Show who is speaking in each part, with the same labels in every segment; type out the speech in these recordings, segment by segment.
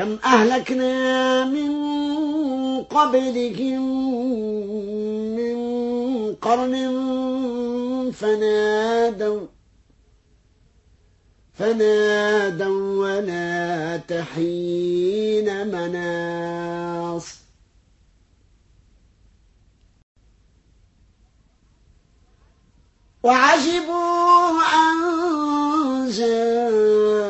Speaker 1: كم أهلكنا من قبلهم من قرن فنادوا فنادوا ولا تحين مناص. وعجبوا أن جاءهم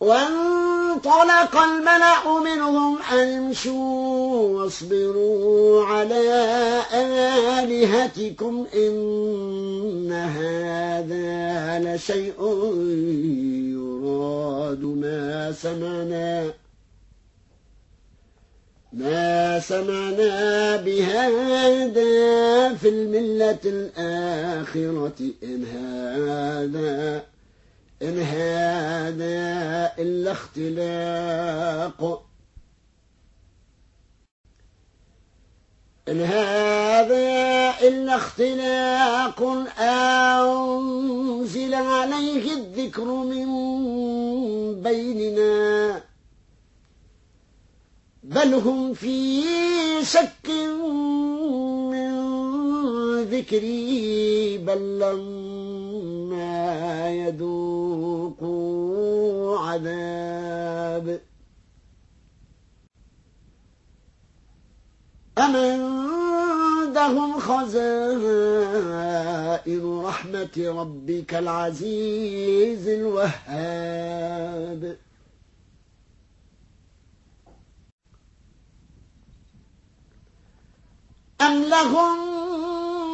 Speaker 1: وانطلق الملأ منهم أن أمشوا واصبروا على آلهتكم إن هذا لشيء يراد ما سمعنا ما سمعنا بهذا في الملة الآخرة إن هذا إن هذا إلا اختلاق. إن هذا إلا اختلاق. أنزل عليه الذكر من بيننا. بل هم في شك من ذكري. بل لما يذوقوا عذاب. أم عندهم خزائن رحمة ربك العزيز الوهاب؟ أم لهم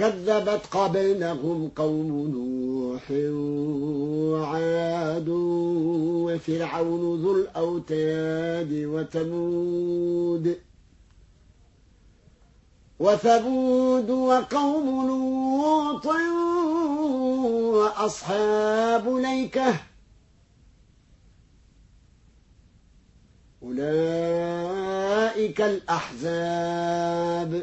Speaker 1: كذبت قبلهم قوم نوح وعاد وفرعون ذو الأوتاد وثمود وثمود وقوم لوط وأصحاب ليكة أولئك الأحزاب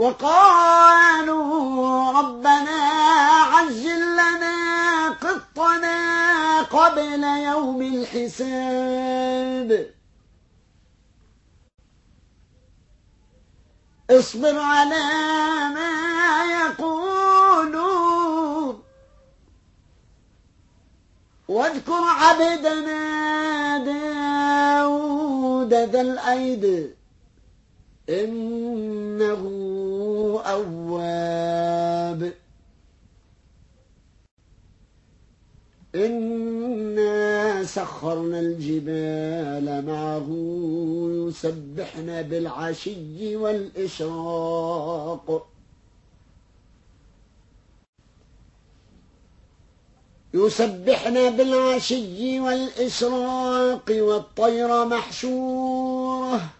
Speaker 1: وقالوا ربنا عجل لنا قطنا قبل يوم الحساب. اصبر على ما يقولون. واذكر عبدنا داود ذا الأيد. إنه أواب. إنا سخرنا الجبال معه يسبحن بالعشي والإشراق. يسبحن بالعشي والإشراق والطير محشوره.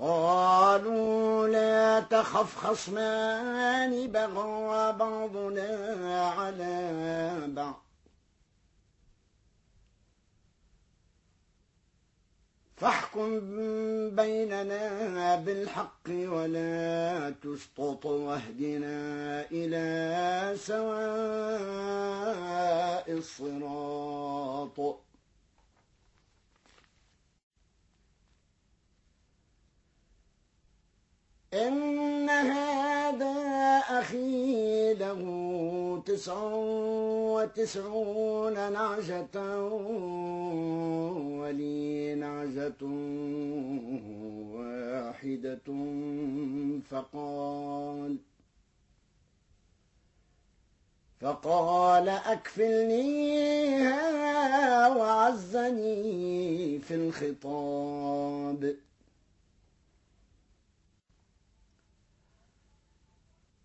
Speaker 1: قالوا لا تخف خصمان بغى بعضنا على بعض. فاحكم بيننا بالحق ولا تسقط واهدنا إلى سواء الصراط. إن هذا أخي له تسع وتسعون نعجة ولي نعجة واحدة فقال فقال أكفلنيها وعزني في الخطاب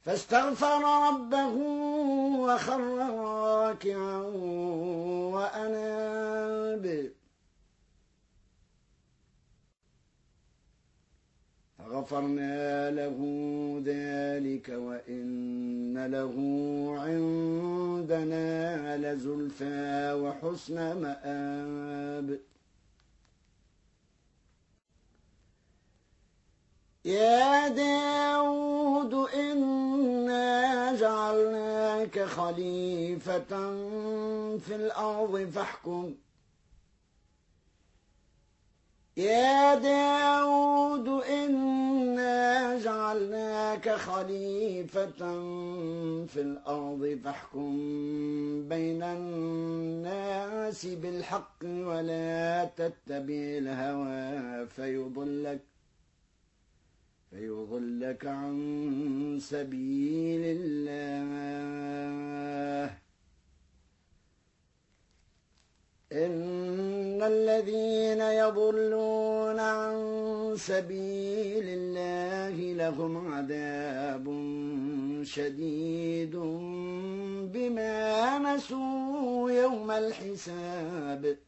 Speaker 1: فاستغفر ربه وخر راكعا وأناب. فغفرنا له ذلك وإن له عندنا لزلفى وحسن مآب. يا داود إنا جعلناك خليفة في الأرض فاحكم. يا داود إنا جعلناك خليفة في الأرض فاحكم بين الناس بالحق ولا تتبع الهوى فيضلك. فيضلك عن سبيل الله. إن الذين يضلون عن سبيل الله لهم عذاب شديد بما نسوا يوم الحساب.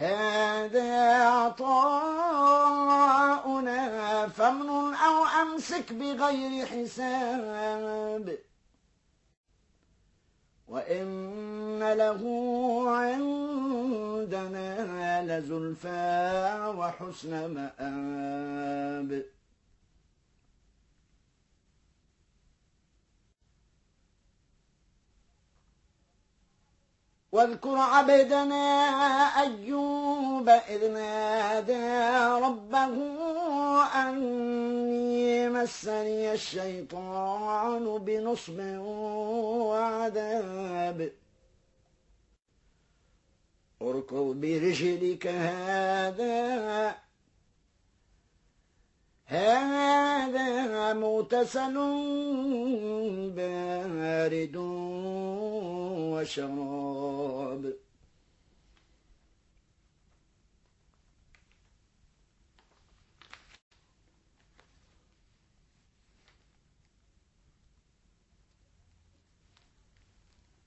Speaker 1: هذا عطاؤنا فمن أو أمسك بغير حساب. وإن له عندنا لزلفى وحسن مآب. واذكر عبدنا أيوب إذ نادى ربه أني مسني الشيطان بنصب وعذاب. اركض برجلك هذا هذا مغتسل بارد وشراب.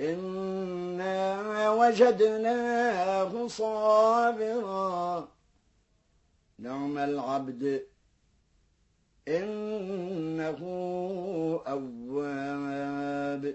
Speaker 1: إنا وجدناه صابرا. نعم العبد إنه أواب.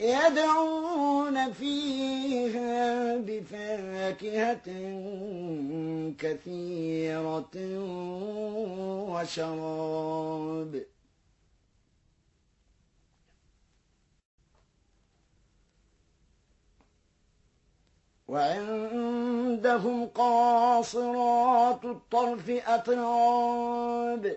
Speaker 1: يدعون فيها بفاكهة كثيرة وشراب. وعندهم قاصرات الطرف أطراب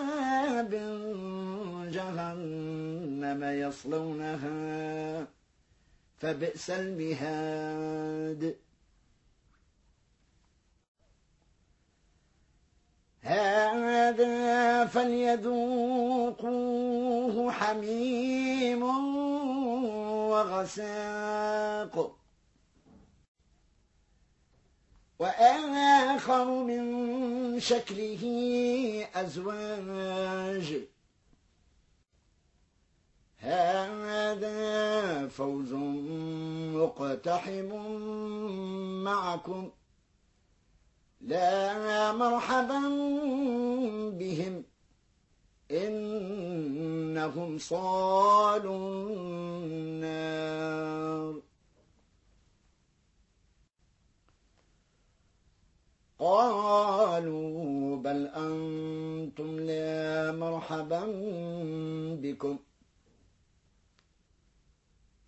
Speaker 1: يصلونها فبئس المهاد. هذا فليذوقوه حميم وغساق. وآخر من شكله أزواج. هذا فوز مقتحم معكم. لا مرحبا بهم. إنهم صالوا النار. قالوا بل أنتم لا مرحبا بكم.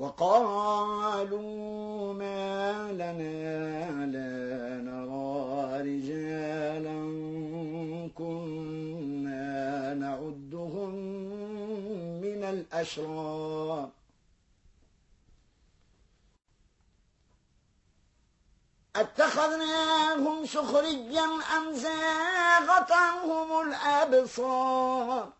Speaker 1: وقالوا ما لنا لا نرى رجالا كنا نعدهم من الأشرار. أتخذناهم سخريا أم زاغت عنهم الأبصار؟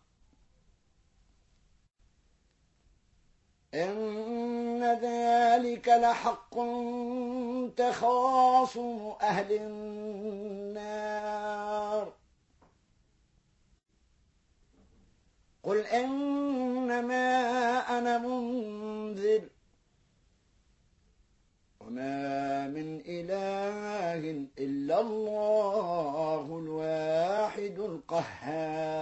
Speaker 1: إن ذلك لحق تخاصم أهل النار. قل إنما أنا منذر. وما من إله إلا الله الواحد القهار.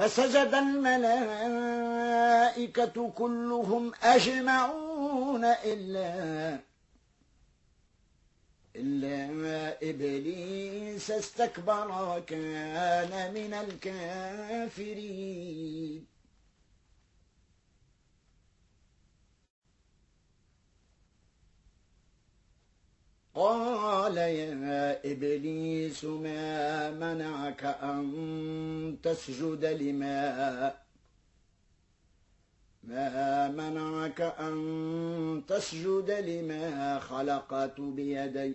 Speaker 1: فسجد الملائكة كلهم أجمعون إلا إلا إبليس استكبر وكان من الكافرين. قال يا إبليس ما منعك أن تسجد لما ما منعك أن تسجد لما خلقت بيدي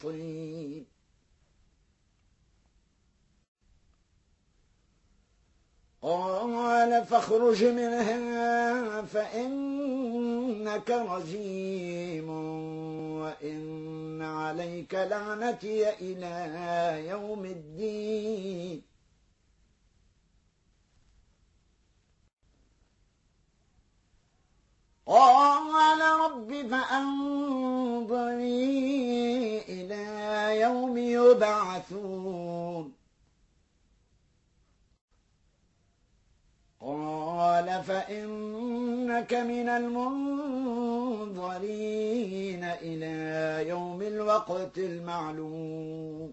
Speaker 1: طين قال فاخرج منها فإنك رجيم وإن عليك لعنتي إلى يوم الدين. قال رب فأنظري إلى يوم يبعثون. قال فإنك من المنظرين إلى يوم الوقت المعلوم.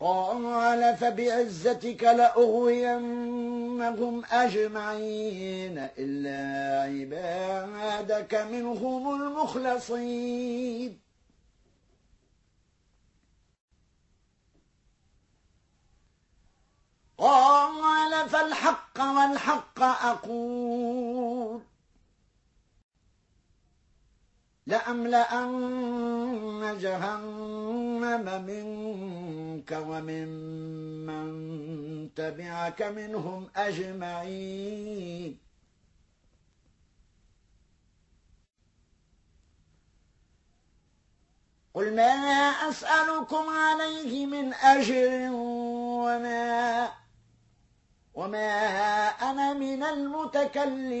Speaker 1: قال فبعزتك لأغوينهم أجمعين إلا عبادك منهم المخلصين. قال فالحق والحق أقول. لأملأن جهنم منك ومن من تبعك منهم أجمعين. قل ما أسألكم عليه من أجر وما وما أنا من المتكلفين.